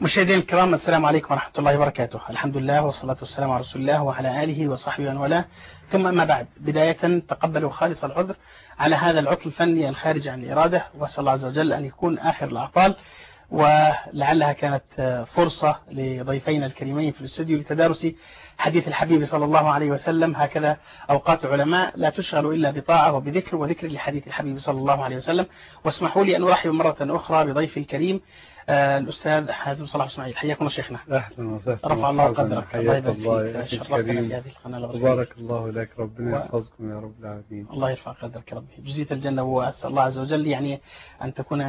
مشاهدينا الكرام السلام عليكم ورحمة الله وبركاته. الحمد لله والصلاة والسلام على رسول الله وعلى آله وصحبه ومن والاه. ثم أما بعد بداية تقبلوا خالص العذر على هذا العطل الفني الخارج عن الإرادة وأسأل الله عز وجل أن يكون آخر الأعطال ولعلها كانت فرصة لضيفينا الكريمين في الاستوديو لتدارس حديث الحبيب صلى الله عليه وسلم. هكذا أوقات العلماء لا تشغل إلا بطاعة وبذكر وذكر لحديث الحبيب صلى الله عليه وسلم. واسمحوا لي أن أرحب مرة أخرى بضيفي الكريم الأستاذ حازم صلاح إسماعيل حياكم الله شيخنا. أهلا وسهلا. رفع الله قدرك. الله يبارك الله فيك. يا شرفتنا في هذه القناة بارك. الله لك ربنا يحفظكم يا رب العالمين. الله يرفع قدرك ربي جزيت الجنة. وأسأل الله عز وجل يعني أن تكون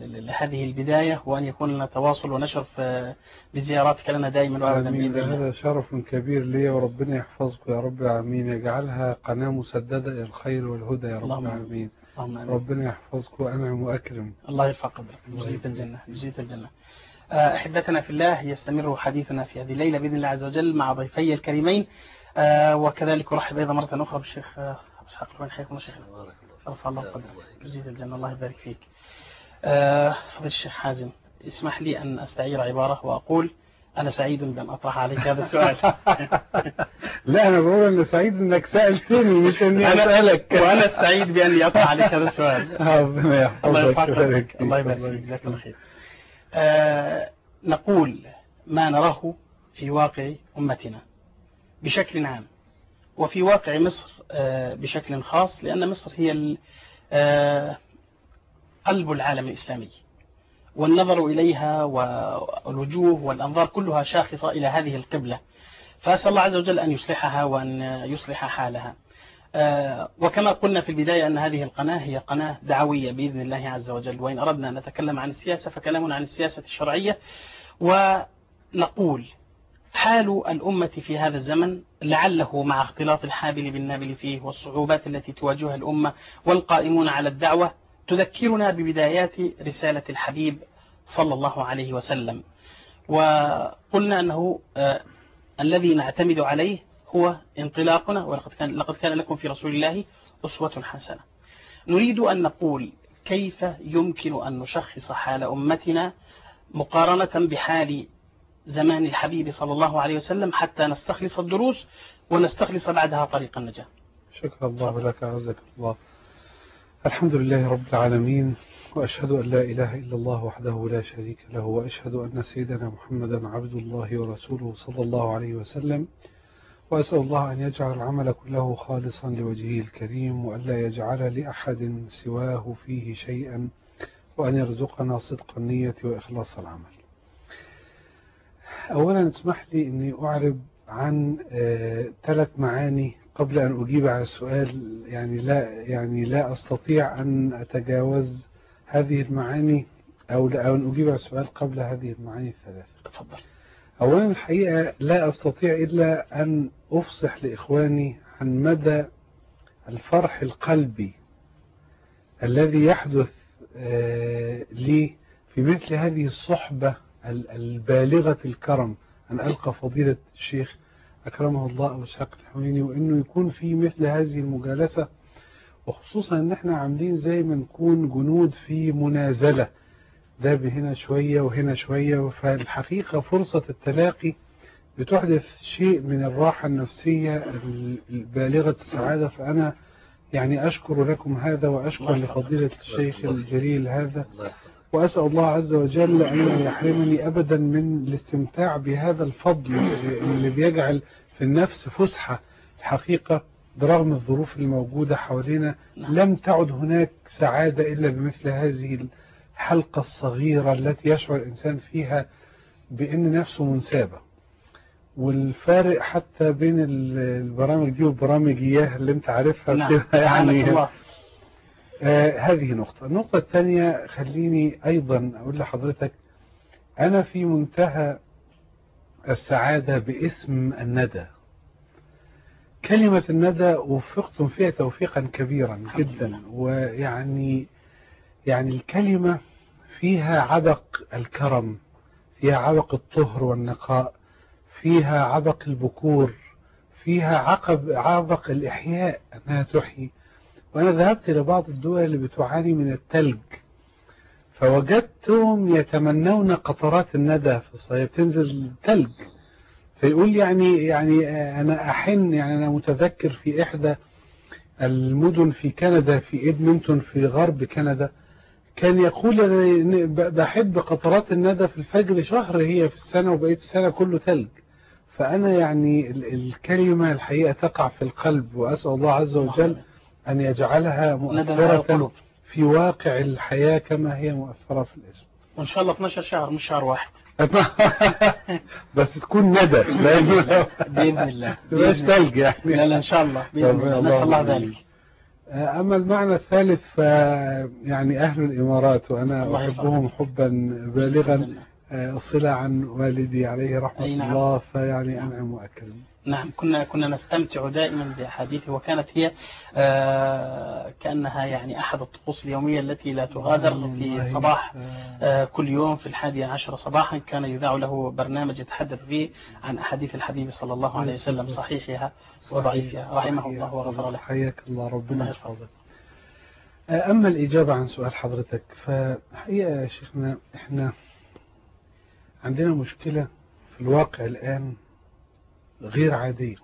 لهذه البداية وأن يكون لنا تواصل ونشر في بزياراتك لنا دائما وأبدا بإذن الله. هذا شرف كبير لي وربنا يحفظكم يا رب العالمين. يجعلها قناة مسددة إلى الخير والهدى يا رب. العالمين. اللهم آمين. ربنا يحفظكم وأنعم وأكرم الله يرفع قدرك يبارك الجنة جزيت الجنة. آه، أحبتنا في الله يستمر حديثنا في هذه الليلة بإذن الله عز وجل مع ضيفي الكريمين. آه، وكذلك أرحب أيضا مرة أخرى بالشيخ آه، إسحاق الوين حياكم الله شيخنا رفع الله قدرك جزيت الجنة الله يبارك فيك. فضل الشيخ حازم اسمح لي أن أستعير عبارة وأقول أنا سعيد بأن أطرح عليك هذا السؤال. لا أنا بقول أنا سعيد إنك سألتني مش أنا- أسألك. وأنا سعيد بأني أطرح عليك هذا السؤال. ربنا يحفظك. الله. الله يبارك فيك. جزاك الله خير. آه نقول ما نراه في واقع أمتنا بشكل عام وفي واقع مصر آه بشكل خاص لأن مصر هي آه قلب العالم الإسلامي. والنظر إليها والوجوه والأنظار كلها شاخصة إلى هذه القبلة. فأسأل الله عز وجل أن يصلحها وأن يصلح حالها. آه، وكما قلنا في البداية أن هذه القناة هي قناة دعوية بإذن الله عز وجل. وإن أردنا أن نتكلم عن السياسة فكلامنا عن السياسة الشرعية. ونقول حال الأمة في هذا الزمن لعله مع اختلاط الحابل بالنابل فيه والصعوبات التي تواجهها الأمة والقائمون على الدعوة تذكرنا ببدايات رسالة الحبيب صلى الله عليه وسلم وقلنا أنه آه، الذي نعتمد عليه هو انطلاقنا ولقد كان لقد كان لكم في رسول الله أسوة حسنة. نريد أن نقول كيف يمكن أن نشخص حال أمتنا مقارنة بحال زمان الحبيب صلى الله عليه وسلم حتى نستخلص الدروس ونستخلص بعدها طريق النجاة. شكر الله لك عزك الله الحمد لله رب العالمين وأشهد أن لا إله إلا الله وحده لا شريك له وأشهد أن سيدنا محمدا عبد الله ورسوله صلى الله عليه وسلم. وأسأل الله أن يجعل العمل كله خالصا لوجهه الكريم وأن لا يجعل لأحد سواه فيه شيئا وأن يرزقنا صدق النية وإخلاص العمل. أولا اسمح لي أني أعرب عن آه، ثلاث معاني قبل أن أجيب على السؤال يعني لا يعني لا أستطيع أن أتجاوز هذه المعاني أو لا- أو أن أجيب على السؤال قبل هذه المعاني الثلاثة تفضل. أولا الحقيقة لا أستطيع إلا أن أفصح لإخواني عن مدى الفرح القلبي الذي يحدث آه، لي في مثل هذه الصحبة ال- البالغة الكرم أن ألقى فضيلة الشيخ أكرمه الله أبو إسحاق الحويني وإنه يكون في مثل هذه المجالسة وخصوصا إن إحنا عاملين زي ما نكون جنود في منازلة. ده هنا شوية وهنا شوية فالحقيقة فرصة التلاقي بتحدث شيء من الراحة النفسية البالغة السعادة. فأنا يعني أشكر لكم هذا وأشكر. لفضيلة الشيخ الجليل هذا. وأسأل الله عز وجل أن لا يحرمني أبدا من الاستمتاع بهذا الفضل اللي بيجعل في النفس فسحة الحقيقة برغم الظروف الموجودة حوالينا نعم. لم تعد هناك سعادة إلا بمثل هذه الحلقة الصغيرة التي يشعر الإنسان فيها بأن نفسه منسابة والفارق حتى بين ال- البرامج دي والبرامج إياها اللي أنت عارفها نعم يعني يعني الله. آه هذه نقطة. النقطة الثانية خليني أيضا أقول لحضرتك أنا في منتهى السعادة باسم الندى. كلمة الندى وفقتم فيها توفيقا كبيرا جدا. ويعني يعني الكلمة فيها عبق الكرم فيها عبق الطهر والنقاء فيها عبق البكور فيها عقب عبق الإحياء أنها تحيي. وأنا ذهبت إلى بعض الدول اللي بتعاني من التلج فوجدتهم يتمنون قطرات الندى في الصيف تنزل ثلج فيقول يعني يعني أنا أحن يعني أنا متذكر في إحدى المدن في كندا في إدمنتون في غرب كندا كان يقول أنا بحب قطرات الندى في الفجر شهر هي في السنة وبقية السنة كله ثلج فأنا يعني الكلمة الحقيقة تقع في القلب وأسأل الله عز وجل أن يجعلها مؤثرة في واقع الحياة كما هي مؤثرة في الإسم. وإن شاء الله 12 شهر مش شهر واحد. بس تكون ندى بإذن الله مش ثلج يعني لا لا إن شاء الله بإذن الله. نسأل الله ذلك. أما المعنى الثالث ف يعني أهل الإمارات وأنا أحبهم حبا بالغا. الصلة عن والدي عليه رحمة نعم. الله فيعني أنعم وأكرم نعم كنا كنا نستمتع دائما بأحاديثه وكانت هي آه كأنها يعني أحد الطقوس اليومية التي لا تغادر في صباح آه. كل يوم في الحادية عشر صباحا كان يذاع له برنامج يتحدث فيه عن أحاديث الحبيب صلى الله عليه وسلم صحيحها وضعيفها رحمه الله وغفر له. حياك الله ربنا يحفظك. أما الإجابة عن سؤال حضرتك فحقيقة يا شيخنا إحنا عندنا مشكلة في الواقع الآن غير عادية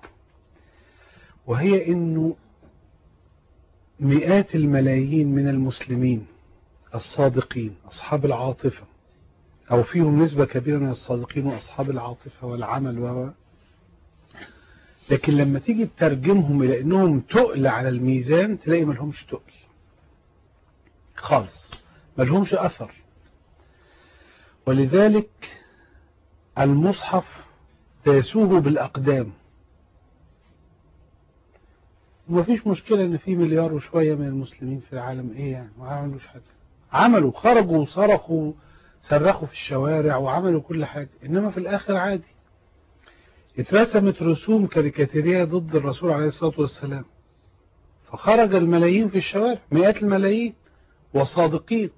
وهي إنه مئات الملايين من المسلمين الصادقين أصحاب العاطفة أو فيهم نسبة كبيرة من الصادقين وأصحاب العاطفة والعمل و لكن لما تيجي تترجمهم إلى إنهم تقل على الميزان تلاقي ملهمش تقل خالص ملهمش أثر. ولذلك المصحف تيسوه بالأقدام. ومفيش مشكلة إن في مليار وشوية من المسلمين في العالم. إيه يعني؟ ما عملوش حاجة. عملوا خرجوا وصرخوا صرخوا في الشوارع وعملوا كل حاجة. إنما في الآخر عادي. اترسمت رسوم كاريكاتيرية ضد الرسول عليه الصلاة والسلام. فخرج الملايين في الشوارع مئات الملايين وصادقين.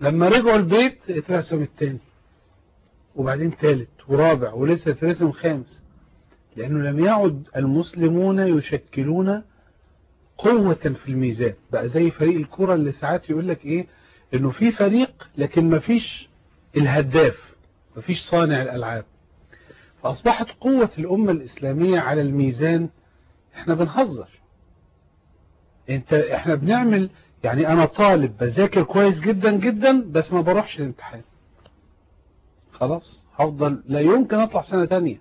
لما رجعوا البيت اترسم التاني وبعدين ثالث ورابع ولسه ترسم خامس. لأنه لم يعد المسلمون يشكلون قوة في الميزان. بقى زي فريق الكرة اللي ساعات يقول لك إيه؟ إنه في فريق لكن ما فيش الهداف ما فيش صانع الألعاب. فأصبحت قوة الأمة الإسلامية على الميزان. إحنا بنهزر. أنت إحنا بنعمل يعني أنا طالب بذاكر كويس جدا جدا بس ما بروحش الامتحان. خلاص هفضل لا يمكن أطلع سنة تانية.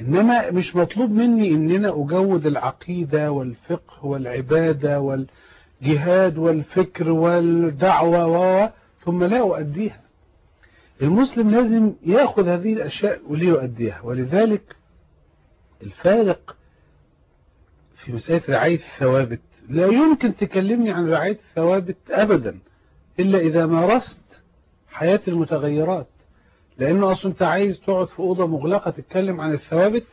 إنما مش مطلوب مني ان أنا أجود العقيدة والفقه والعبادة والجهاد والفكر والدعوة و ثم لا أؤديها. المسلم لازم يأخذ هذه الأشياء وليؤديها ولذلك الفارق في مسألة رعاية الثوابت. لا يمكن تكلمني عن رعاية الثوابت ابدا إلا إذا مارست حياة المتغيرات. لأنه أصلا أنت عايز تقعد في أوضة مغلقة تتكلم عن الثوابت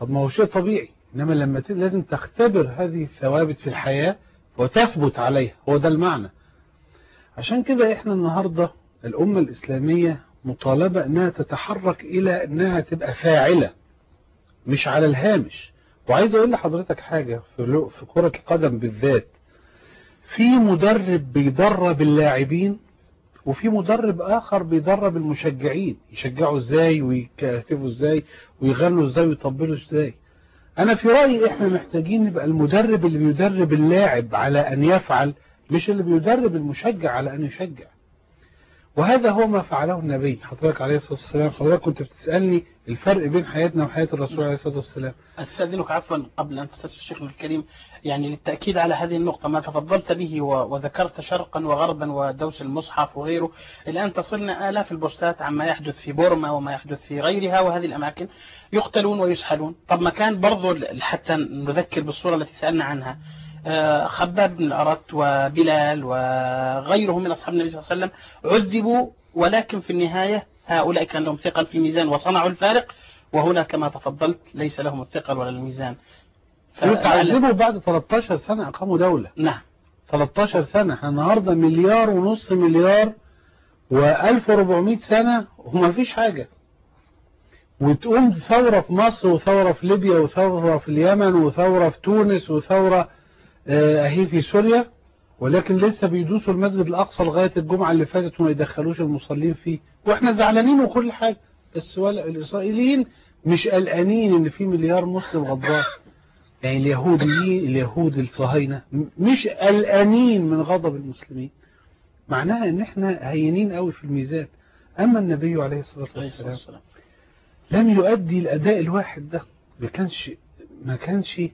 طب ما هو شيء طبيعي. إنما لما لازم تختبر هذه الثوابت في الحياة وتثبت عليها. هو ده المعنى. عشان كده إحنا النهاردة الأمة الإسلامية مطالبة أنها تتحرك إلى أنها تبقى فاعلة مش على الهامش. وعايز أقول لحضرتك حاجة في في كرة القدم بالذات. في مدرب بيدرب اللاعبين وفي مدرب آخر بيدرب المشجعين. يشجعوا إزاي؟ ويكاتفوا إزاي؟ ويغنوا إزاي؟ ويطبلوا إزاي؟ أنا في رأيي إحنا محتاجين نبقى المدرب اللي بيدرب اللاعب على أن يفعل مش اللي بيدرب المشجع على أن يشجع. وهذا هو ما فعله النبي. حضرتك عليه الصلاة والسلام حضرتك كنت بتسألني الفرق بين حياتنا وحياة الرسول عليه الصلاة والسلام. أستأذنك عفوا قبل أن تستفسر الشيخ الكريم. يعني للتأكيد على هذه النقطة ما تفضلت به وذكرت شرقا وغربا ودوس المصحف وغيره الآن تصلنا آلاف البوستات عما يحدث في بورما وما يحدث في غيرها وهذه الأماكن يقتلون ويسحلون. طب ما كان برضو حتى نذكر بالصورة التي سألنا عنها خباب بن الأرت وبلال وغيرهم من أصحاب النبي صلى الله عليه وسلم عذبوا ولكن في النهاية هؤلاء كان لهم ثقل في الميزان وصنعوا الفارق وهنا كما تفضلت ليس لهم الثقل ولا الميزان. تعذبوا بعد 13 سنة أقاموا دولة. نعم. 13 سنة إحنا النهاردة مليار ونص مليار و1400 سنة وما فيش حاجة. وتقوم ثورة في مصر وثورة في ليبيا وثورة في اليمن وثورة في تونس وثورة اهي في سوريا ولكن لسه بيدوسوا المسجد الأقصى لغاية الجمعة اللي فاتت وما يدخلوش المصلين فيه. وإحنا زعلانين وكل حاجة. بس ولا الإسرائيليين مش قلقانين إن في مليار مسلم غضبان. يعني اليهوديين اليهود الصهاينة مش قلقانين من غضب المسلمين. معناها إن إحنا هينين قوي في الميزان. أما النبي عليه الصلاة والسلام لم يؤدي الأداء الواحد ده. ما كانش ما كانش آه،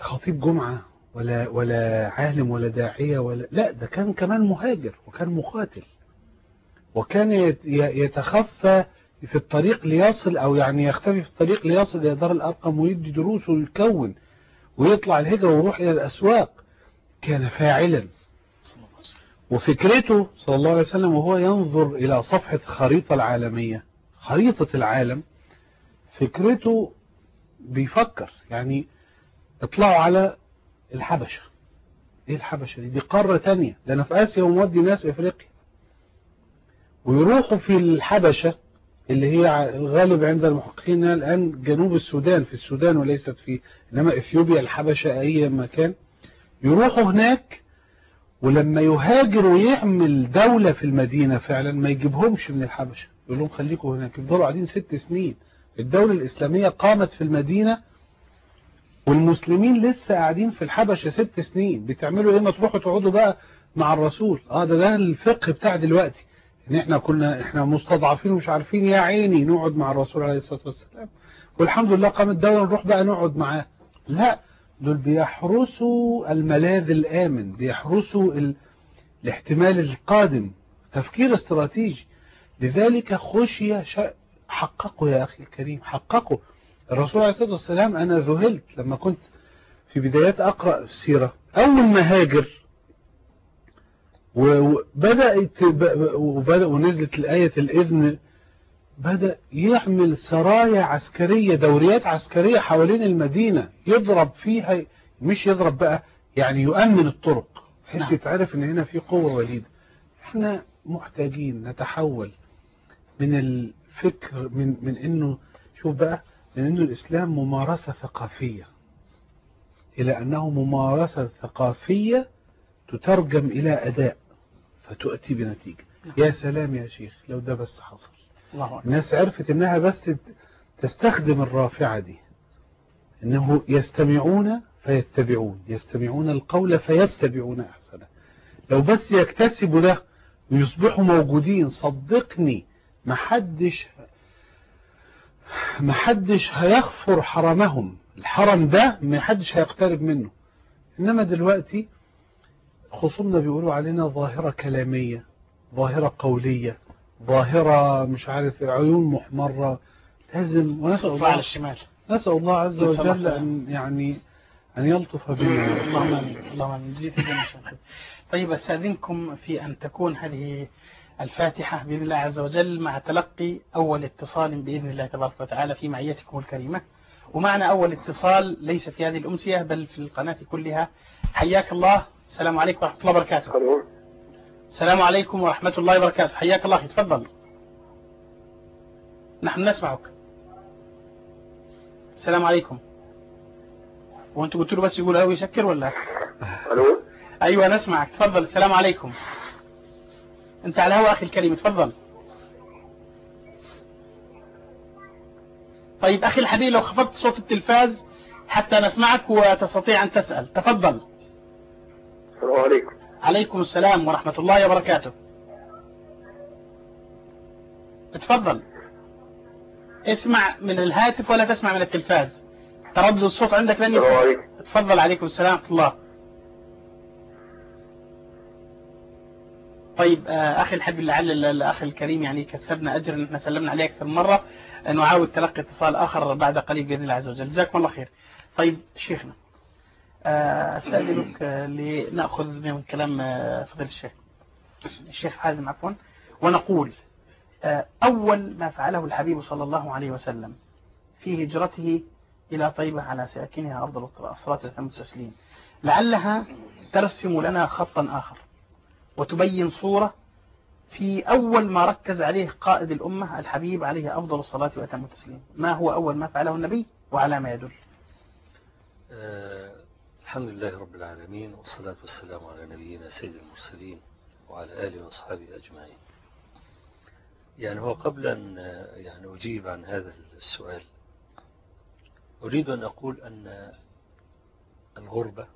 خطيب جمعة ولا ولا عالم ولا داعية ولا لا ده كان كمان مهاجر وكان مقاتل. وكان يتخفى في الطريق ليصل أو يعني يختفي في الطريق ليصل إلى دار الارقم ويدي دروس ويكون ويطلع الهجرة ويروح إلى الأسواق. كان فاعلا. وفكرته صلى الله عليه وسلم وهو ينظر إلى صفحة خريطة العالمية خريطة العالم فكرته بيفكر. يعني اطلعوا على الحبشة. إيه الحبشة دي؟ دي قارة تانية. ده أنا في آسيا ومودي ناس إفريقيا. ويروحوا في الحبشة اللي هي الغالب عند المحققين الآن جنوب السودان في السودان وليست في إنما إثيوبيا الحبشة أي مكان. يروحوا هناك ولما يهاجر ويعمل دولة في المدينة فعلا ما يجيبهمش من الحبشة. يقول لهم خليكم هناك. يفضلوا قاعدين ست سنين. الدولة الإسلامية قامت في المدينة والمسلمين لسه قاعدين في الحبشة ست سنين. بتعملوا إيه؟ ما تروحوا تقعدوا بقى مع الرسول. آه ده ده الفقه بتاع دلوقتي. إن إحنا كنا إحنا مستضعفين ومش عارفين. يا عيني نقعد مع الرسول عليه الصلاة والسلام. والحمد لله قامت الدولة نروح بقى نقعد معاه. لا دول بيحرسوا الملاذ الآمن بيحرسوا ال... الاحتمال القادم تفكير استراتيجي. لذلك خشي شا... حققوا يا أخي الكريم حققوا. الرسول عليه الصلاة والسلام أنا ذهلت لما كنت في بدايات أقرأ السيرة. أول ما هاجر وبدأت وبدأ ونزلت الآية الإذن بدأ يعمل سرايا عسكرية دوريات عسكرية حوالين المدينة يضرب فيها مش يضرب بقى يعني يؤمن الطرق. بحيث نعم. يتعرف إن هنا في قوة وليدة إحنا محتاجين نتحول من الفكر من من إنه شوف بقى من انه الإسلام ممارسة ثقافية. إلى أنه ممارسة ثقافية تترجم إلى أداء فتؤتي بنتيجة. يا سلام يا شيخ لو ده بس حصل. الناس عرفت إنها بس تستخدم الرافعة دي. إنه يستمعون فيتبعون يستمعون القول فيتبعون أحسنه. لو بس يكتسبوا ده ويصبحوا موجودين صدقني محدش محدش هيغفر حرمهم الحرم ده محدش هيقترب منه. إنما دلوقتي خصومنا بيقولوا علينا ظاهرة كلامية ظاهرة قولية ظاهرة مش عارف عيون محمرة. لازم ونسأل صفر على الله, الشمال. نسأل الله عز الله وجل. أن يعني أن يلطف بنا. اللهم آمين اللهم شيخ. طيب أستاذنكم في أن تكون هذه الفاتحة بإذن الله عز وجل مع تلقي أول اتصال بإذن الله تبارك وتعالى في معيتكم الكريمة. ومعنا أول اتصال ليس في هذه الأمسية بل في القناة كلها. حياك الله. السلام عليكم ورحمة الله وبركاته. السلام عليكم. ورحمة الله وبركاته. حياك الله. تفضل. نحن نسمعك. السلام عليكم. وانتوا قلتوا له بس يقول أو يشكر ولا؟ ألو؟ أيوة نسمعك. تفضل. السلام عليكم. أنت على هوا أخي الكريم تفضل. طيب أخي الحبيب لو خفضت صوت التلفاز حتى نسمعك وتستطيع أن تسأل. تفضل. السلام عليكم. عليكم السلام ورحمة الله وبركاته. تفضل. اسمع من الهاتف ولا تسمع من التلفاز. تردد الصوت عندك لن السلام يسمع عليكم. تفضل عليكم السلام ورحمة الله. طيب آه، أخي الحبيب لعل ال- الأخ الكريم يعني كسبنا أجر إن إحنا سلمنا عليه أكثر مرة أن نعاود تلقي اتصال آخر بعد قليل بإذن الله عز وجل. جزاكم الله خير. طيب شيخنا آه، أستأذنك آه، لنأخذ من كلام فضيلة الشيخ. الشيخ حازم عفوا. ونقول أول ما فعله الحبيب صلى الله عليه وسلم في هجرته إلى طيبة على ساكنها أفضل الصلاة والسلام لعلها ترسم لنا خطا آخر. وتبين صورة في أول ما ركز عليه قائد الأمة الحبيب عليه أفضل الصلاة وأتم التسليم. ما هو أول ما فعله النبي وعلى ما يدل. آه، الحمد لله رب العالمين والصلاة والسلام على نبينا سيد المرسلين وعلى آله وأصحابه أجمعين. يعني هو قبل أن يعني أجيب عن هذا السؤال أريد أن أقول أن الغربة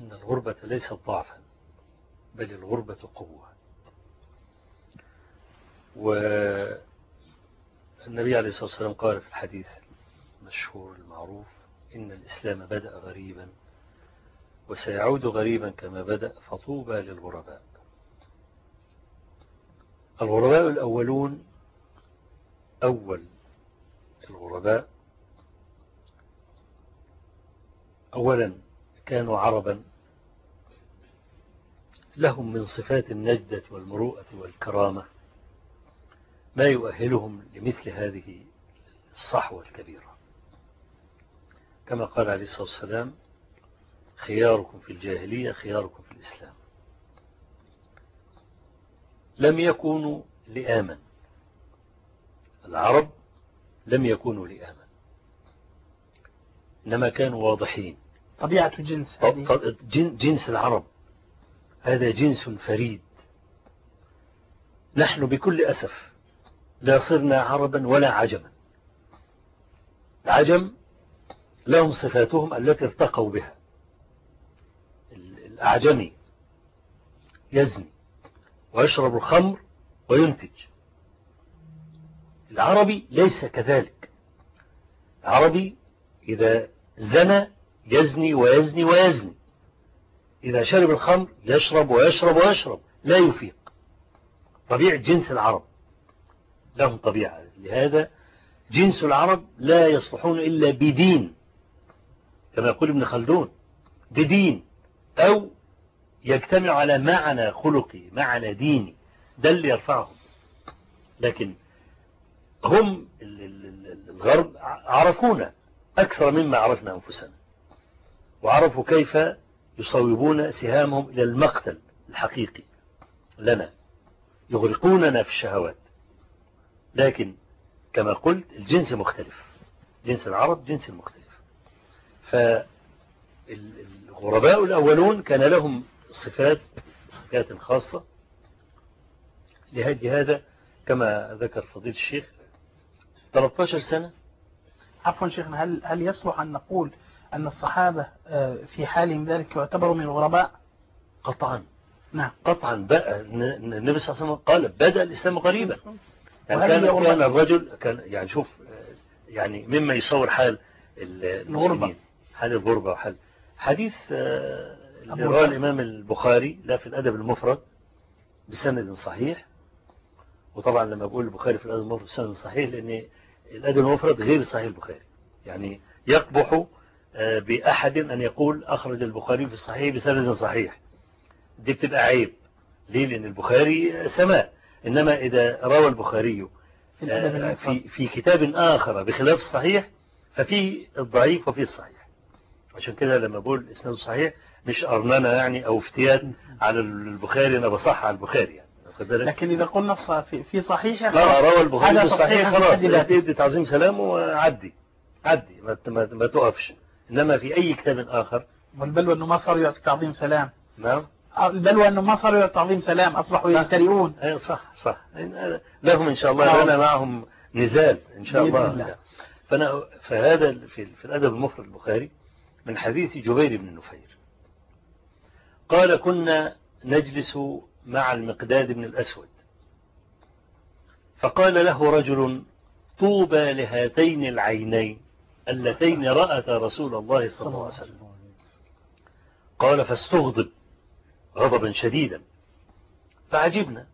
أن الغربة ليست ضعفا. بل الغربة قوة. والنبي عليه الصلاة والسلام قال في الحديث المشهور المعروف إن الإسلام بدأ غريبا وسيعود غريبا كما بدأ فطوبى للغرباء. الغرباء الأولون أول الغرباء. أولا كانوا عربا لهم من صفات النجدة والمروءة والكرامة ما يؤهلهم لمثل هذه الصحوة الكبيرة. كما قال عليه الصلاة والسلام خياركم في الجاهلية خياركم في الإسلام. لم يكونوا لآمن. العرب لم يكونوا لآمن. إنما كانوا واضحين. طبيعة هذه. جنس العرب. هذا جنس فريد. نحن بكل أسف لا صرنا عربا ولا عجما. العجم لهم صفاتهم التي ارتقوا بها. الأعجمي يزني ويشرب الخمر وينتج. العربي ليس كذلك. العربي إذا زنى يزني ويزني ويزني. إذا شرب الخمر يشرب ويشرب ويشرب لا يفيق. طبيعة جنس العرب. لهم طبيعة. لهذا جنس العرب لا يصلحون إلا بدين. كما يقول ابن خلدون بدين أو يجتمع على معنى خلقي معنى ديني ده اللي يرفعهم. لكن هم الغرب عرفونا أكثر مما عرفنا أنفسنا. وعرفوا كيف يصوبون سهامهم إلى المقتل الحقيقي لنا يغرقوننا في الشهوات. لكن كما قلت الجنس مختلف جنس العرب جنس مختلف. فالغرباء الأولون كان لهم صفات صفات خاصة. لهذه هذا كما ذكر فضيل الشيخ 13 سنة. عفوا شيخنا هل هل يصلح أن نقول أن الصحابة في حالهم ذلك يعتبروا من الغرباء؟ قطعا. نعم. قطعا. بقى النبي صلى الله عليه وسلم قال بدأ الإسلام غريبا يعني كان؟ كان الرجل كان يعني شوف يعني مما يصور حال المسلمين حال الغربة وحال حديث آه، اللي رواه. الإمام البخاري لا في الأدب المفرد بسند صحيح. وطبعا لما بقول البخاري في الأدب المفرد بسند صحيح لأن الأدب المفرد غير صحيح البخاري. يعني يقبح آه، بأحد أن يقول أخرج البخاري في الصحيح بسند صحيح. دي بتبقى عيب. ليه؟ لأن البخاري سماء. إنما إذا روى البخاري في آه، في في كتاب آخر بخلاف الصحيح ففي الضعيف وفي الصحيح. عشان كده لما بقول إسناد صحيح مش أرنانة يعني أو افتيات على البخاري أنا بصح على البخاري يعني؟ لكن إذا قلنا في- صحيح لا روى البخاري في الصحيح خلاص. تعظيم سلام وعدي. عدي. ما تقفش. إنما في أي كتاب آخر. والبلوى أنه ما صاروا تعظيم سلام. نعم. البلوى أنه ما صاروا تعظيم سلام أصبحوا. يجترئون. أيوة صح صح. لهم إن شاء الله نعم. لنا معهم نزال إن شاء الله. الله. فأنا فهذا في, في الأدب المفرد البخاري من حديث جبير بن نفير. قال كنا نجلس مع المقداد بن الأسود. فقال له رجل طوبى لهاتين العينين. اللتين رأتا رسول الله صلى الله عليه وسلم. قال فاستغضب غضبا شديدا. فعجبنا.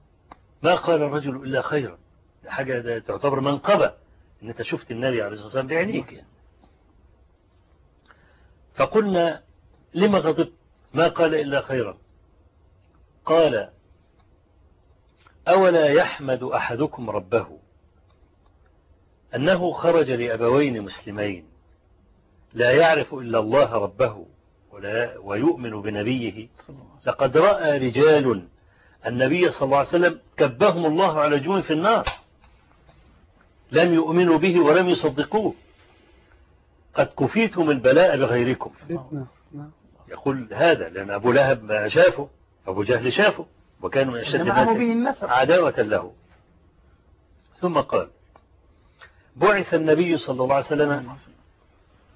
ما قال الرجل إلا خيرا. ده حاجة تعتبر منقبة إن أنت شفت النبي عليه الصلاة والسلام بعينيك يعني. فقلنا لما غضبت؟ ما قال إلا خيرا. قال أولا يحمد أحدكم ربه؟ أنه خرج لأبوين مسلمين. لا يعرف إلا الله ربه ولا ويؤمن بنبيه. لقد رأى رجال النبي صلى الله عليه وسلم كبهم الله على جون في النار. لم يؤمنوا به ولم يصدقوه. قد كفيتم البلاء بغيركم. يقول هذا لأن أبو لهب ما شافه أبو جهل شافه وكان من أشد الناس عداوة له. ثم قال بعث النبي صلى الله عليه وسلم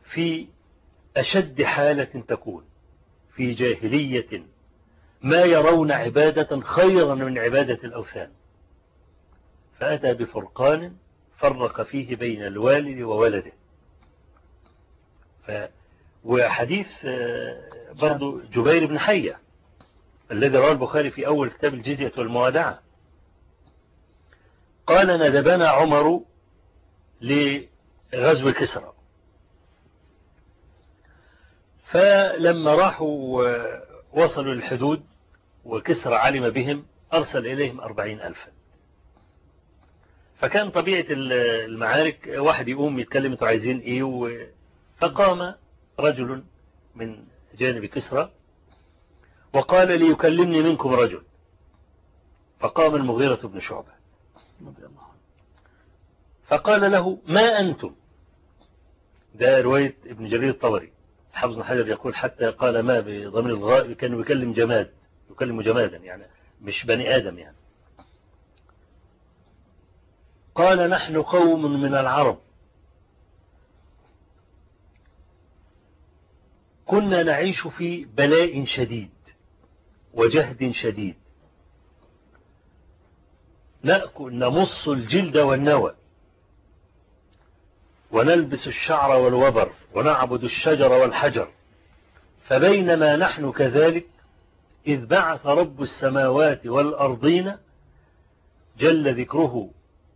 في أشد حالة تكون في جاهلية ما يرون عبادة خيرا من عبادة الأوثان. فأتى بفرقان فرق فيه بين الوالد وولده. ف وحديث آه، برضو جبير بن حية الذي رواه البخاري في أول كتاب الجزية والموادعة. قال ندبنا عمر لغزو كسرى فلما راحوا وصلوا للحدود وكسرى علم بهم أرسل إليهم أربعين ألفا فكان طبيعة المعارك واحد يقوم يتكلم أنتوا عايزين إيه. فقام رجل من جانب كسرى وقال ليكلمني منكم رجل فقام المغيرة بن شعبة رضي الله. فقال له ما أنتم؟ ده رواية ابن جرير الطبري. حافظ بن حجر يقول حتى قال ما بضمير الغائب كان يكلم جماد يكلم جمادا يعني مش بني آدم يعني. قال نحن قوم من العرب. كنا نعيش في بلاء شديد وجهد شديد. نأكل نمص الجلد والنوى. ونلبس الشعر والوبر ونعبد الشجر والحجر. فبينما نحن كذلك إذ بعث رب السماوات والأرضين جل ذكره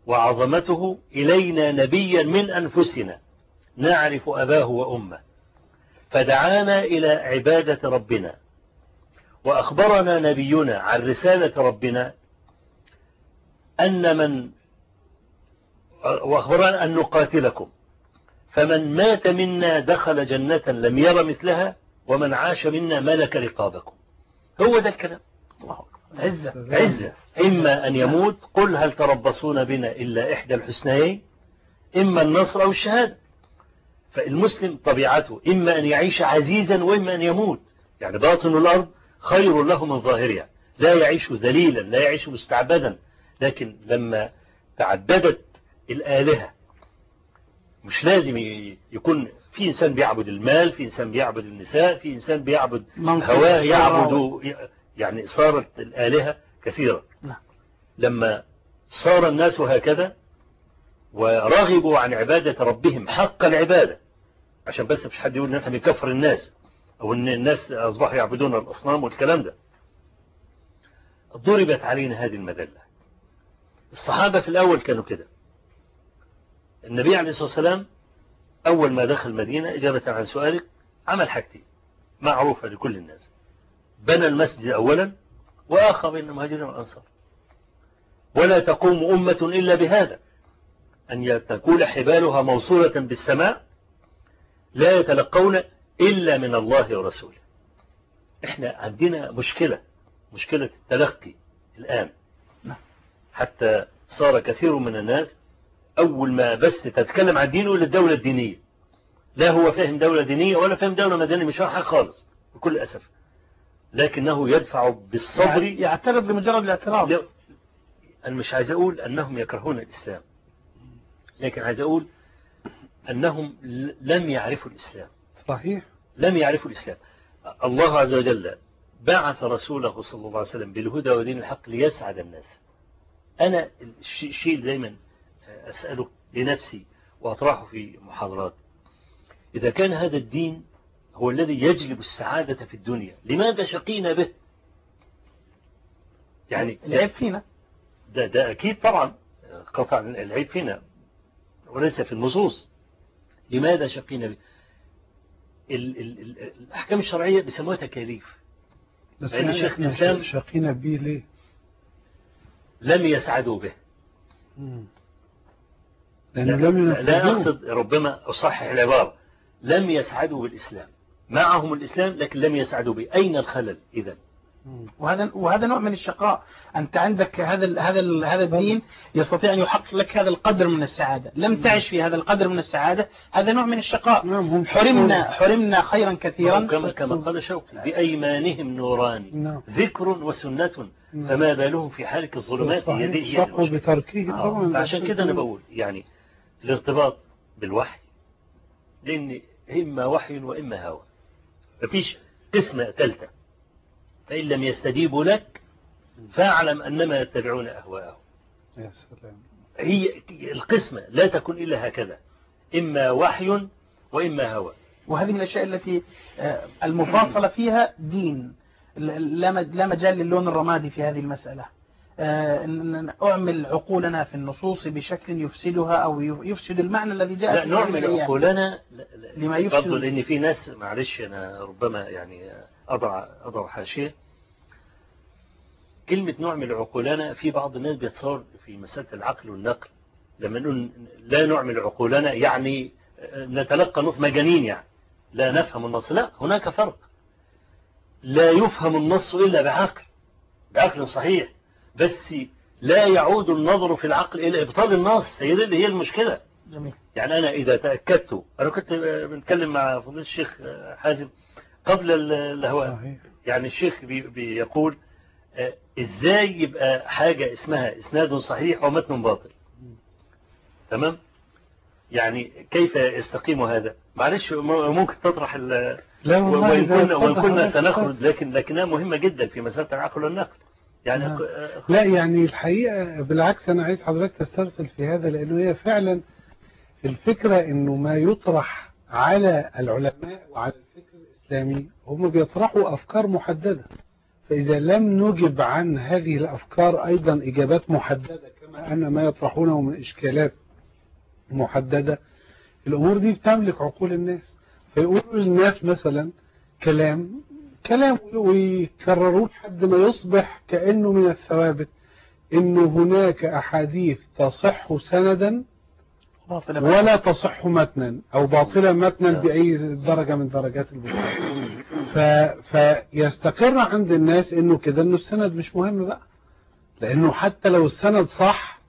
وعظمته إلينا نبيا من أنفسنا نعرف أباه وأمه. فدعانا إلى عبادة ربنا وأخبرنا نبينا عن رسالة ربنا أن من وأخبرنا أن نقاتلكم. فمن مات منا دخل جنة لم ير مثلها ومن عاش منا ملك رقابكم. هو ده الكلام. الله أكبر. عزة عزة. إما أن يموت قل هل تربصون بنا إلا إحدى الحسنيين؟ إما النصر أو الشهادة. فالمسلم طبيعته إما أن يعيش عزيزا وإما أن يموت. يعني باطن الأرض خير له من ظاهرها. لا يعيش ذليلا لا يعيش مستعبدا. لكن لما تعددت الآلهة مش لازم يكون في إنسان بيعبد المال في إنسان بيعبد النساء في إنسان بيعبد هواه يعبد يعني صارت الآلهة كثيرة. نعم. لما صار الناس هكذا ورغبوا عن عبادة ربهم حق العبادة عشان بس مش حد يقول إن إحنا بنكفر الناس أو إن الناس أصبحوا يعبدون الأصنام والكلام ده. ضربت علينا هذه المذلة. الصحابة في الأول كانوا كده. النبي عليه الصلاة والسلام أول ما دخل المدينة إجابة عن سؤالك عمل حاجتين معروفة لكل الناس. بنى المسجد اولا واخى بين المهاجرين والأنصار. ولا تقوم أمة إلا بهذا أن تكون حبالها موصولة بالسماء لا يتلقون إلا من الله ورسوله. إحنا عندنا مشكلة مشكلة التلقي الآن. نعم. حتى صار كثير من الناس أول ما بس تتكلم عن دينه إلى الدولة الدينية. لا هو فاهم دولة دينية ولا فاهم دولة مدنية مش حاجة خالص بكل أسف. لكنه يدفع بالصبر. يعترض لمجرد الاعتراض. لا أنا مش عايز أقول أنهم يكرهون الإسلام. لكن عايز أقول أنهم لم يعرفوا الإسلام. صحيح. لم يعرفوا الإسلام. الله عز وجل بعث رسوله صلى الله عليه وسلم بالهدى ودين الحق ليسعد الناس. أنا الش- الشيء دايما أسأله لنفسي وأطرحه في محاضرات. إذا كان هذا الدين هو الذي يجلب السعادة في الدنيا لماذا شقينا به؟ يعني العيب فينا. ده ده أكيد طبعا قطع العيب فينا وليس في النصوص. لماذا شقينا به؟ ال ال ال الأحكام الشرعية بيسموها تكاليف. بس يعني شيخ الإسلام- شقينا بيه ليه؟ لم يسعدوا به. لأنه لا, لم لا أقصد ربما أصحح العبارة. لم يسعدوا بالإسلام. معهم الإسلام لكن لم يسعدوا به. أين الخلل إذا وهذا وهذا نوع من الشقاء. أنت عندك هذا ال هذا ال هذا الدين يستطيع أن يحقق لك هذا القدر من السعادة. لم تعش في هذا القدر من السعادة. هذا نوع من الشقاء. نعم حرمنا حرمنا خيرا كثيرا. كما كما قال شوقي بأيمانهم نوران. نعم. ذكر وسنة. نعم. فما بالهم في حالك الظلمات آه، طبعا. فعشان كده أنا بقول يعني الارتباط بالوحي لأن إما وحي وإما هوى. مفيش قسمة ثالثة فإن لم يستجيبوا لك فاعلم أنما يتبعون أهواءهم. يا سلام. هي القسمة لا تكون إلا هكذا. إما وحي وإما هوى. وهذه من الأشياء التي آه، المفاصلة فيها دين. لا مج- لا مجال للون الرمادي في هذه المسألة. أعمل عقولنا في النصوص بشكل يفسدها أو يف- يفسد المعنى الذي جاء لا نعمل. عقولنا لما يفسد برضو لأن في ناس معلش أنا ربما يعني أضع أضع حاشية. كلمة نعمل عقولنا في بعض الناس بيتصور في مسألة العقل والنقل لما نقول لا نعمل عقولنا يعني نتلقى نص مجانين يعني لا نفهم النص لا هناك فرق. لا يفهم النص إلا بعقل بعقل صحيح. بس لا يعود النظر في العقل إلى إبطال النص هي دي هي المشكلة. جميل. يعني أنا إذا تأكدت أنا كنت بنتكلم مع فضيلة الشيخ حازم قبل ال- الهواء. صحيح. يعني الشيخ بي بيقول آه، إزاي يبقى حاجة اسمها إسناد صحيح ومتن باطل؟ تمام؟ يعني كيف يستقيم هذا؟ معلش ممكن تطرح ال- وإن كنا, سنخرج لكن لكنها مهمة جدا في مسألة العقل والنقل. يعني. آه، لا يعني الحقيقة بالعكس أنا عايز حضرتك تسترسل في هذا لأنه هي فعلا الفكرة أنه ما يطرح على العلماء وعلى الفكر الإسلامي هم بيطرحوا أفكار محددة فإذا لم نجب عن هذه الأفكار أيضا إجابات محددة كما أن ما يطرحونه من إشكالات محددة الأمور دي بتملك عقول الناس فيقولوا للناس مثلا كلام كلام ويكرروه لحد ما يصبح كأنه من الثوابت إنه هناك أحاديث تصح سندا ولا تصح متنا أو باطلة متنا نعم. بأي درجة من درجات ف... فيستقر عند الناس إنه كده إنه السند مش مهم بقى لأنه حتى لو السند صح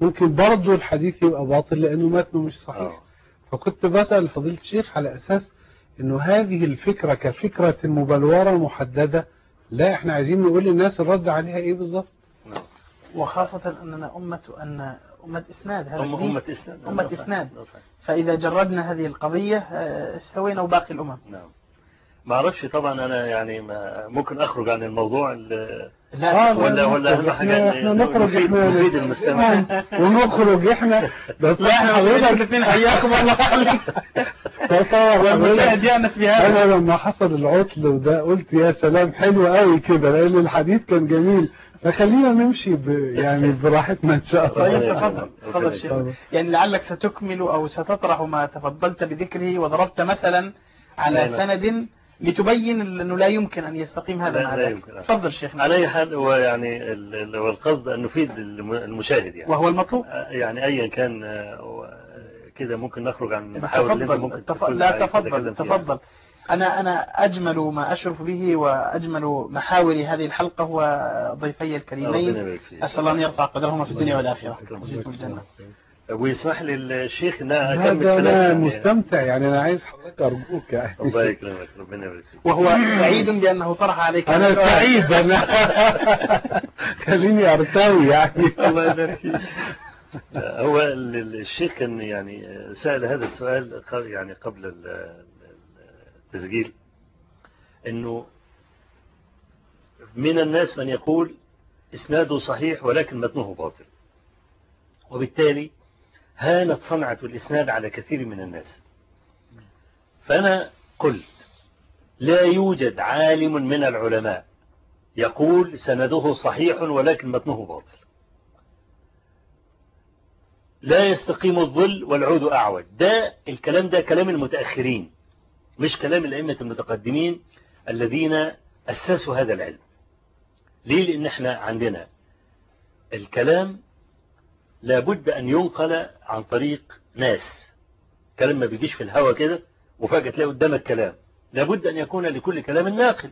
ممكن برضه الحديث يبقى باطل لأنه متنه مش صحيح آه. فكنت بسأل فضيلة الشيخ على أساس أنه هذه الفكرة كفكرة مبلورة محددة لا إحنا عايزين نقول للناس الرد عليها إيه بالظبط نعم. وخاصة أننا أمة أن أمة إسناد هذا. أمة إسناد أمة ده صحيح. إسناد. ده صحيح. فإذا جردنا هذه القضية آه، استوينا وباقي الأمم نعم ما أعرفش طبعا أنا يعني ممكن أخرج عن الموضوع ال- لا آه، ولا ولا إحنا, إحنا نخرج نفيد, إحنا نفيد المستمع. نعم، ونخرج إحنا. لا إحنا حضرتك الاثنين حياكم الله تصور والمشاهد يأنس بهذا أنا لما حصل العطل وده قلت يا سلام حلو قوي كده لأن الحديث كان جميل. فخلينا نمشي ب... يعني براحتنا إن شاء الله. طيب تفضل. تفضل ربنا شيخ. يعني لعلك ستكمل أو ستطرح ما تفضلت بذكره وضربت مثلا على لا، لا. سند لتبين أنه لا يمكن أن يستقيم هذا لا، مع لا يمكن. تفضل شيخنا على اي حال هو يعني القصد أن نفيد الم- المشاهد يعني وهو المطلوب آه، يعني ايا كان آه، كده ممكن نخرج عن المحاور اللي ممكن تف... لا تفضل. تفضل أنا أنا أجمل ما أشرف به وأجمل محاور هذه الحلقة هو ضيفي الكريمين. أسأل الله أن يرفع قدرهما في الدنيا والآخرة. ويجزيكم الجنة ويسمح لي الشيخ إن أنا أكمل هذا أنا كلامي. مستمتع يعني أنا عايز حضرتك أرجوك يعني الله يكرمك ربنا يبارك فيك. وهو سعيد بأنه طرح عليك أنا. سعيد أنا خليني أرتوي يعني. الله يبارك فيك. هو ال- ال- الشيخ كان يعني سأل هذا السؤال يعني قبل ال- ال- التسجيل إنه من الناس من يقول إسناده صحيح ولكن متنه باطل. وبالتالي هانت صنعة الإسناد على كثير من الناس. فأنا قلت لا يوجد عالم من العلماء يقول سنده صحيح ولكن متنه باطل. لا يستقيم الظل والعود أعوج. ده الكلام ده كلام المتأخرين مش كلام الأئمة المتقدمين الذين أسسوا هذا العلم. ليه؟ لأن إحنا عندنا الكلام لابد أن ينقل عن طريق ناس. كلام ما بيجيش في الهوا كده وفجأة تلاقي قدامك كلام. لابد أن يكون لكل كلام ناقل.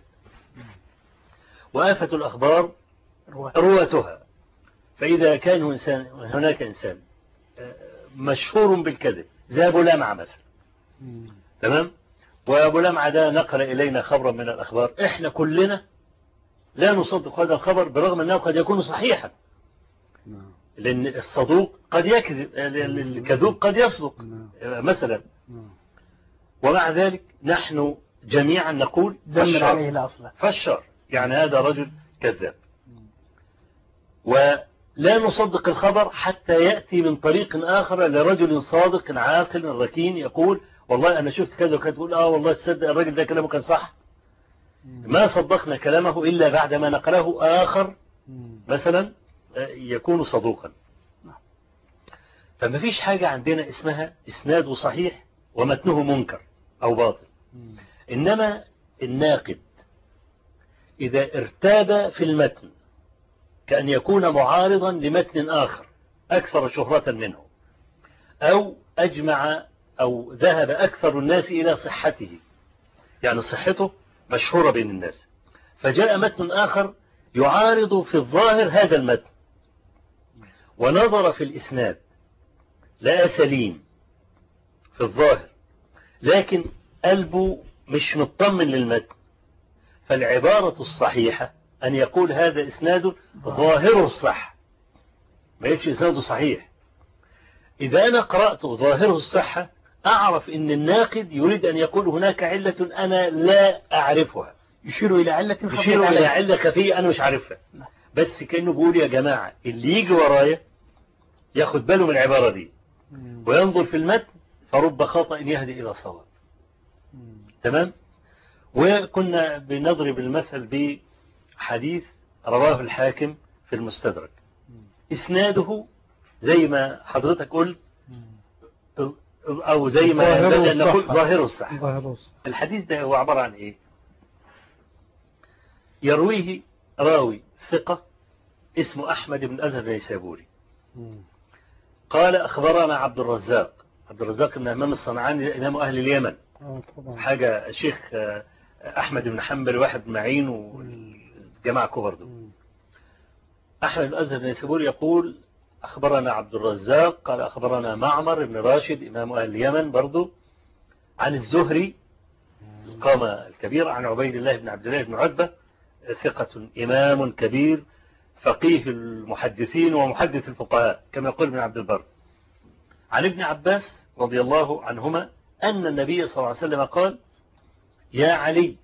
وآفة الأخبار. رواتها. فإذا كان إنسان هناك إنسان آه، مشهور بالكذب زي أبو لمعة مثلا. تمام؟ وأبو لمعة ده نقل إلينا خبرا من الأخبار. إحنا كلنا لا نصدق هذا الخبر برغم أنه قد يكون صحيحا. نعم. لأن الصدوق قد يكذب الكذوب قد يصدق نعم. مثلا. نعم. ومع ذلك نحن جميعا نقول دمر فالشر. عليه لا أصل له. فالشر. يعني هذا رجل كذاب. ولا نصدق الخبر حتى يأتي من طريق آخر لرجل صادق عاقل ركين يقول والله أنا شفت كذا وكذا تقول آه والله تصدق الراجل ده كلامه كان صح. ما صدقنا كلامه إلا بعدما نقله آخر. مثلا. يكون صدوقا. فما فيش حاجة عندنا اسمها إسناد صحيح ومتنه منكر أو باطل. إنما الناقد إذا ارتاب في المتن كأن يكون معارضا لمتن آخر أكثر شهرة منه أو أجمع أو ذهب أكثر الناس إلى صحته يعني صحته مشهورة بين الناس فجاء متن آخر يعارض في الظاهر هذا المتن. ونظر في الإسناد. لا سليم في الظاهر لكن قلبه مش مطمن للمتن. فالعبارة الصحيحة أن يقول هذا إسناد ظاهره الصح ما يبقى إسناده صحيح. إذا أنا قرأت ظاهره الصحة أعرف أن الناقد يريد أن يقول هناك علة أنا لا أعرفها. يشير إلى علة خفية يشير إلى. علة خفية أنا مش عارفها. نعم. بس كأنه بيقول يا جماعة اللي يجي ورايا ياخد باله من العبارة دي. وينظر في المتن فرب خطأ يهدي إلى صواب. تمام وكنا بنضرب المثل بحديث رواه الحاكم في المستدرك إسناده زي ما حضرتك قلت. أو زي ما ظاهره بدأ نقول. ظاهره الصح. الحديث ده هو عبارة عن إيه يرويه راوي ثقة اسمه أحمد بن أزهر النيسابوري. قال أخبرنا عبد الرزاق. عبد الرزاق بن إمام الصنعاني إمام أهل اليمن. آه حاجة شيخ آه، أحمد بن حنبل واحد معين والجماعة كبر دول. أحمد بن أزهر بن يسبور يقول أخبرنا عبد الرزاق قال أخبرنا معمر بن راشد إمام أهل اليمن برضو عن الزهري القامة الكبير عن عبيد الله بن عبد الله بن عتبة ثقة إمام كبير فقيه المحدثين ومحدث الفقهاء كما يقول ابن عبد البر. عن ابن عباس رضي الله عنهما أن النبي صلى الله عليه وسلم قال يا علي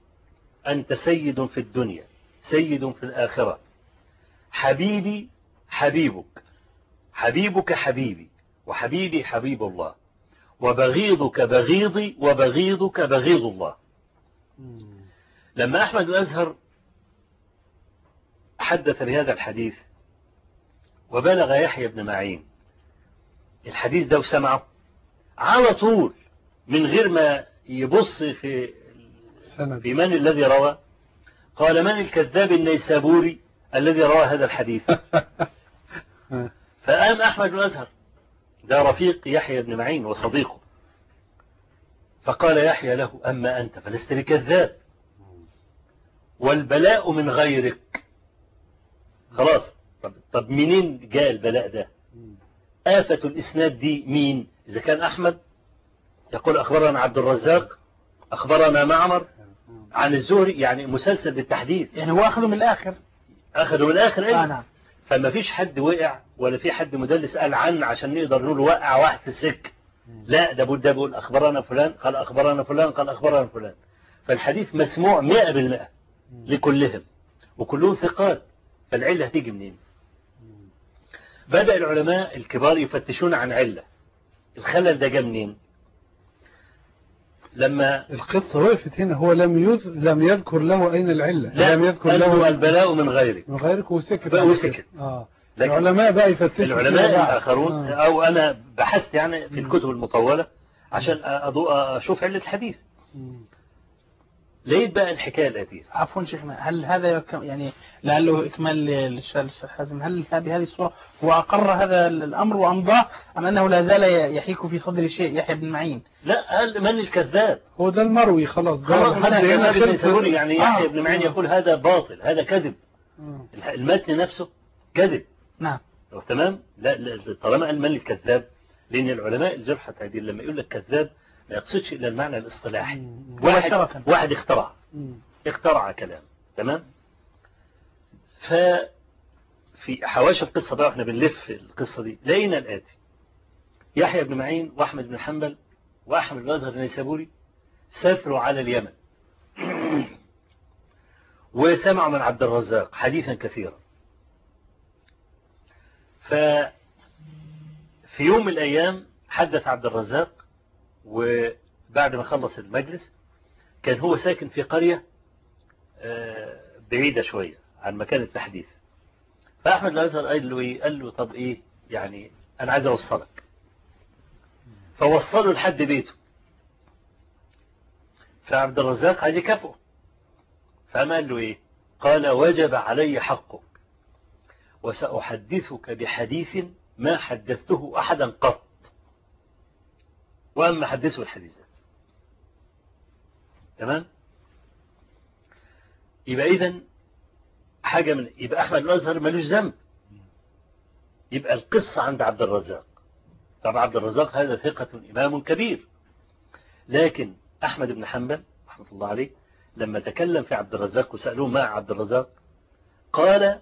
أنت سيد في الدنيا سيد في الآخرة. حبيبي حبيبك حبيبك حبيبي وحبيبي حبيب الله وبغيضك بغيضي وبغيضك بغيض الله. لما أحمد الأزهر حدث بهذا الحديث وبلغ يحيى بن معين. الحديث ده وسمعه على طول من غير ما يبص في في من الذي روى. قال من الكذاب النيسابوري الذي روى هذا الحديث؟ فقام أحمد بن أزهر ده رفيق يحيى بن معين وصديقه. فقال يحيى له أما أنت فلست بكذاب والبلاء من غيرك. خلاص. طب, طب منين جاء البلاء ده. آفة الإسناد دي مين؟ إذا كان أحمد. يقول أخبرنا عبد الرزاق أخبرنا معمر عن الزهري يعني مسلسل بالتحديد. يعني هو أخذه من الآخر. أخذوا من الآخر آه إيه نعم. فما فيش حد وقع ولا في حد مدلس قال عن عشان نقدر نقول وقع واحد في السك لا ده ده بيقول أخبرنا فلان قال أخبرنا فلان قال أخبرنا فلان. فالحديث مسموع مئة بالمئة لكلهم وكلهم ثقات. فالعلة هتيجي منين؟ بدأ العلماء الكبار يفتشون عن علة. الخلل ده جاء منين؟ لما القصة وقفت هنا. هو لم يذ... لم يذكر له أين العلة. لا لم يذكر له البلاء من غيرك. من غيرك وسكت. وسكت. آه. العلماء بقى يفتشوا العلماء. الآخرون آه. أو أنا بحثت يعني في الكتب المطولة عشان أشوف علة الحديث. لقيت بقى الحكاية الآتية عفوا شيخنا هل هذا يعني لعله إكمال للشيخ حازم هل بهذه الصورة هو أقر هذا الأمر وأمضاه أم أنه لا زال يحيك في صدر الشيء يحيى بن معين؟ لا قال من الكذاب؟ هو ده المروي خلاص. ده. ابن يعني يحيى آه. بن معين يقول هذا باطل هذا كذب. المتن نفسه كذب. نعم. تمام؟ لا, لا طالما قال من الكذاب لأن العلماء الجرح التعديل لما يقول لك كذاب ما يقصدش إلا المعنى الاصطلاحي. واحد, مباشرة. واحد اخترع. اخترع كلام. تمام؟ ف في حواشي القصة بقى وإحنا بنلف القصة دي. لقينا الآتي. يحيى بن معين وأحمد بن حنبل وأحمد بن أزهر النيسابوري سافروا على اليمن. وسمعوا من عبد الرزاق حديثا كثيرا. ففي يوم من الأيام حدث عبد الرزاق وبعد ما خلص المجلس كان هو ساكن في قرية آه، بعيدة شوية عن مكان التحديث. فأحمد الأزهر قال له إيه؟ قال له طب إيه؟ يعني أنا عايز أوصلك. فوصله لحد بيته. فعبد الرزاق عايز يكافئه فقام قال له إيه؟ قال وجب علي حقك وسأحدثك بحديث ما حدثته أحدا قط. وأما حدثه الحديث ده. تمام؟ يبقى إذا حاجة من يبقى أحمد الأزهر ملوش ذنب. يبقى القصة عند عبد الرزاق. طبعا عبد الرزاق هذا ثقة إمام كبير. لكن أحمد بن حنبل رحمة الله عليه لما تكلم في عبد الرزاق وسألوه ما عبد الرزاق قال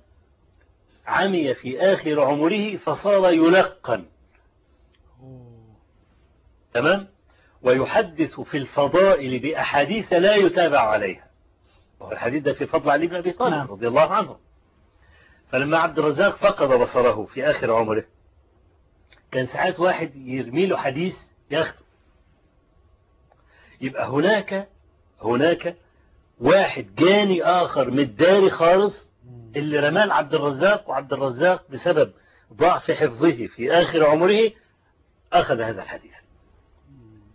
عمي في آخر عمره فصار يلقن. تمام؟ ويحدث في الفضائل بأحاديث لا يتابع عليها. وهو الحديث ده في فضل علي بن أبي طالب نعم. رضي الله عنه. فلما عبد الرزاق فقد بصره في آخر عمره كان ساعات واحد يرمي له حديث ياخده. يبقى هناك هناك واحد جاني آخر متداري خالص اللي رماه لعبد الرزاق وعبد الرزاق بسبب ضعف حفظه في آخر عمره أخذ هذا الحديث.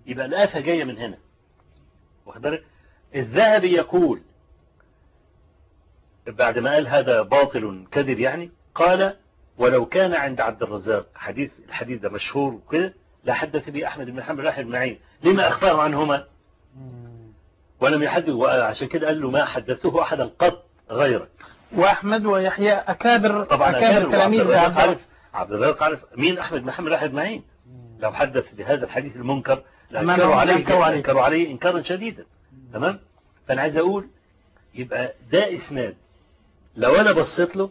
يبقى الآفة جاية من هنا. واخد بالك؟ الذهبي يقول بعد ما قال هذا باطل كذب يعني قال ولو كان عند عبد الرزاق حديث الحديث ده مشهور وكده لا حدث به أحمد بن حنبل أحمد بن معين لما أخبره عنهما؟ ولم يحدث وعشان كده قال له ما حدثته أحدا قط غيرك. وأحمد ويحيى أكابر طبعا أكابر تلاميذ وعبد الرزاق عبد عارف عبد الرزاق عارف مين أحمد بن حنبل أحمد معين لو حدث بهذا الحديث المنكر لهم عليه أنكروا عليه. أنكروا عليه إنكارا شديدا. تمام؟ فأنا عايز أقول يبقى ده إسناد. لو أنا بصيت له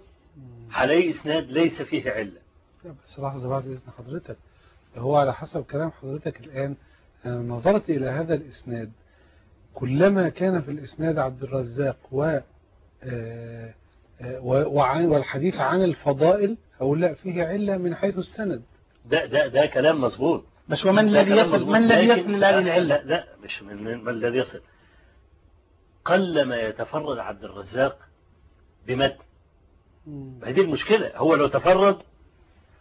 هلاقي إسناد ليس فيه علة. لا، بس لحظة بعد إذن حضرتك. هو على حسب كلام حضرتك الآن أنا نظرت إلى هذا الإسناد. كلما كان في الإسناد عبد الرزاق و آه، آه، والحديث عن الفضائل لا فيه علة من حيث السند. ده ده ده كلام مظبوط. بس ومن الذي يصل. من الذي يصل لهذه لا العلة؟ لا, لا مش من, من, الذي يصل. قلما يتفرد عبد الرزاق بمتن. هذه المشكلة. هو لو تفرد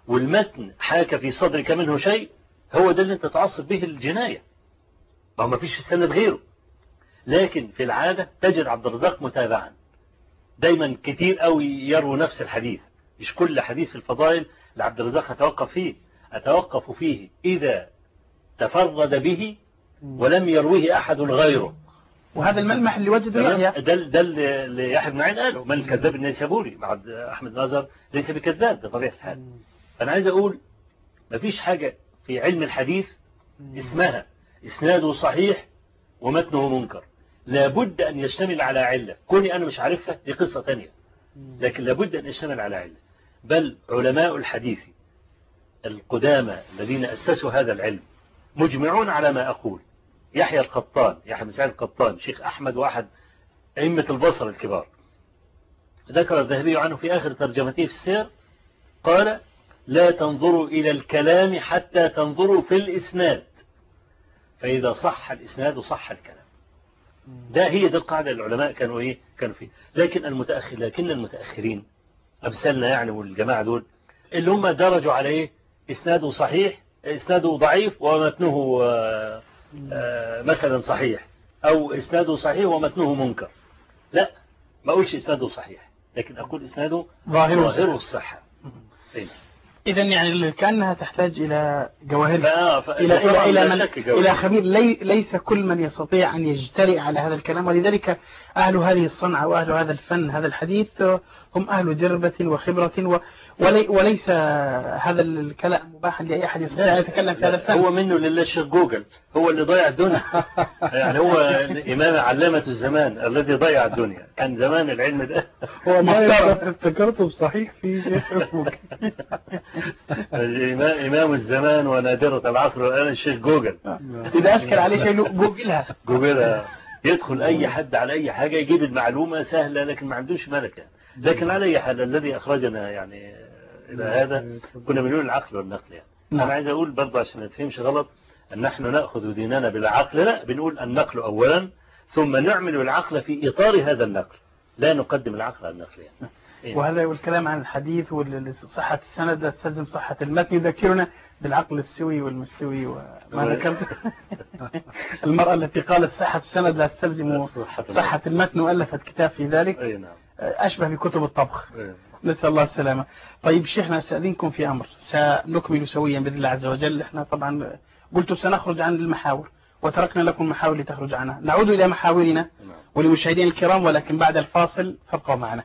والمتن حاك في صدرك منه شيء هو ده اللي انت تعصب به الجناية. هو ما فيش في السند غيره. لكن في العادة تجد عبد الرزاق متابعا. دايما كتير قوي يروي نفس الحديث. مش كل حديث في الفضائل لعبد الرزاق أتوقف فيه. أتوقف فيه إذا تفرد به ولم يرويه أحد غيره. وهذا الملمح اللي وجده؟ يحيى. ده ده اللي يحيى بن معين قاله من الكذاب النيسابوري؟ مع عبد- أحمد ناظر ليس بكذاب بطبيعة الحال. فانا عايز أقول مفيش حاجة في علم الحديث اسمها إسناده صحيح ومتنه منكر. لابد أن يشتمل على علة. كوني أنا مش عارفها دي قصة تانية. لكن لابد أن يشتمل على علة. بل علماء الحديث القدامى الذين أسسوا هذا العلم مجمعون على ما أقول. يحيى القطان يحيى بن سعيد القطان شيخ أحمد وأحد أئمة البصر الكبار. ذكر الذهبي عنه في آخر ترجمته في السير قال لا تنظروا إلى الكلام حتى تنظروا في الإسناد. فإذا صح الإسناد صح الكلام. ده هي دي القاعدة العلماء كانوا إيه؟ كانوا فيه لكن المتأخر لكن المتأخرين أمثالنا يعني والجماعة دول اللي هم درجوا على إيه؟ إسناده صحيح إسناده ضعيف ومتنه آه، آه، مثلا صحيح. أو إسناده صحيح ومتنه منكر. لا ما أقولش إسناده صحيح لكن أقول إسناده ظاهره ظاهره الصحة. إذا يعني كأنها تحتاج إلى جواهر. إلى إلى إلى من. إلى خبير لي ليس كل من يستطيع أن يجترئ على هذا الكلام ولذلك أهل هذه الصنعة وأهل هذا الفن هذا الحديث هم أهل جربة وخبرة و ولي وليس هذا الكلام مباحا لأي أحد يستطيع أن يتكلم في هذا الفن هو منه لله الشيخ جوجل هو اللي ضيع الدنيا. يعني هو الإمام علامة الزمان الذي ضيع الدنيا. كان زمان العلم ده. هو. ما افتكرته بصحيح في شيخ اسمه. إمام الزمان ونادرة العصر والآن الشيخ جوجل. إذا أشكل عليه شيء جوجلها. جوجل يدخل أي حد على أي حاجة يجيب المعلومة سهلة لكن ما عندوش ملكة. لكن على أي حال الذي أخرجنا يعني إلى هذا كنا بنقول العقل والنقل يعني. نعم. أنا عايز أقول برضه عشان ما تفهمش غلط أن نحن نأخذ ديننا بالعقل. لا بنقول النقل أولا ثم نعمل العقل في إطار هذا النقل. لا نقدم العقل على النقل يعني. إيه. وهذا والكلام عن الحديث وصحة السند؟ تستلزم صحة المتن. يذكرنا بالعقل السوي والمستوي وما ذكرت؟ المرأة التي قالت صحة السند لا تستلزم صحة صحة المتن. وألفت كتاب في ذلك. أي نعم. أشبه بكتب الطبخ. إيه. نسأل الله السلامة. طيب شيخنا أستأذنكم في أمر. سنكمل سويا بإذن الله عز وجل. إحنا طبعا قلت سنخرج عن المحاور وتركنا لكم محاور لتخرج عنها. نعود إلى محاورنا نعم. ولمشاهدينا الكرام ولكن بعد الفاصل فابقوا معنا.